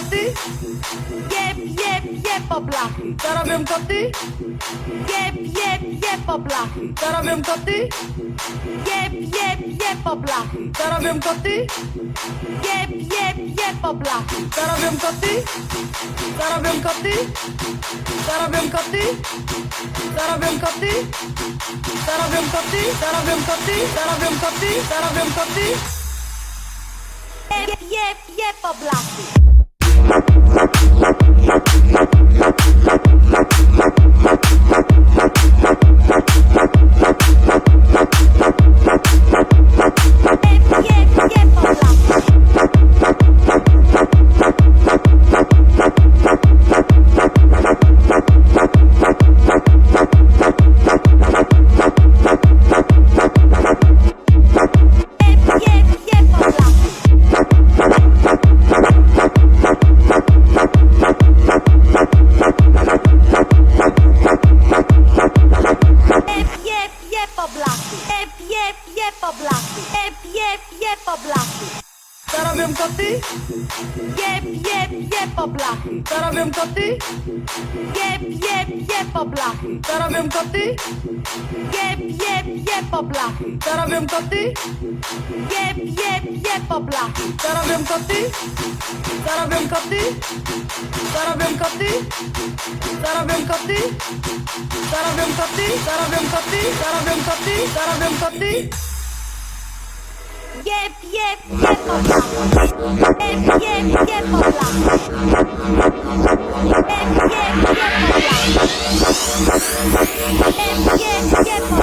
koty? Jeb, jeb, jeb po blachy. Co robią koty? Jeb, jeb, jeb po blachy. Co robią koty? Jeb, jeb, jeb po blachy. Co robią koty? Jeb, jeb, jeb po blachy. Co robią koty? Co robią koty? Co robią koty? Co robią koty? Co robią koty? Co robią koty? Co robią koty? Co robią koty? Jeb, jeb, jeb po blachy. Thank you. Jeb, jeb po blachy. Co robią koty? Jeb, jeb, jeb po blachy. Co robią koty? Jeb, jeb, jeb po blachy. Co robią koty? Jeb, jeb, jeb po blachy. Co robią koty? Jeb, jeb, jeb po blachy. Co robią koty? Co robią koty? Co robią koty? Co robią koty? Co robią koty? Co robią koty? Co robią koty? Co robią koty? Yep, yep, yep, Yep, yep, yep, Yep, yep, yep, Yep, yep, yep,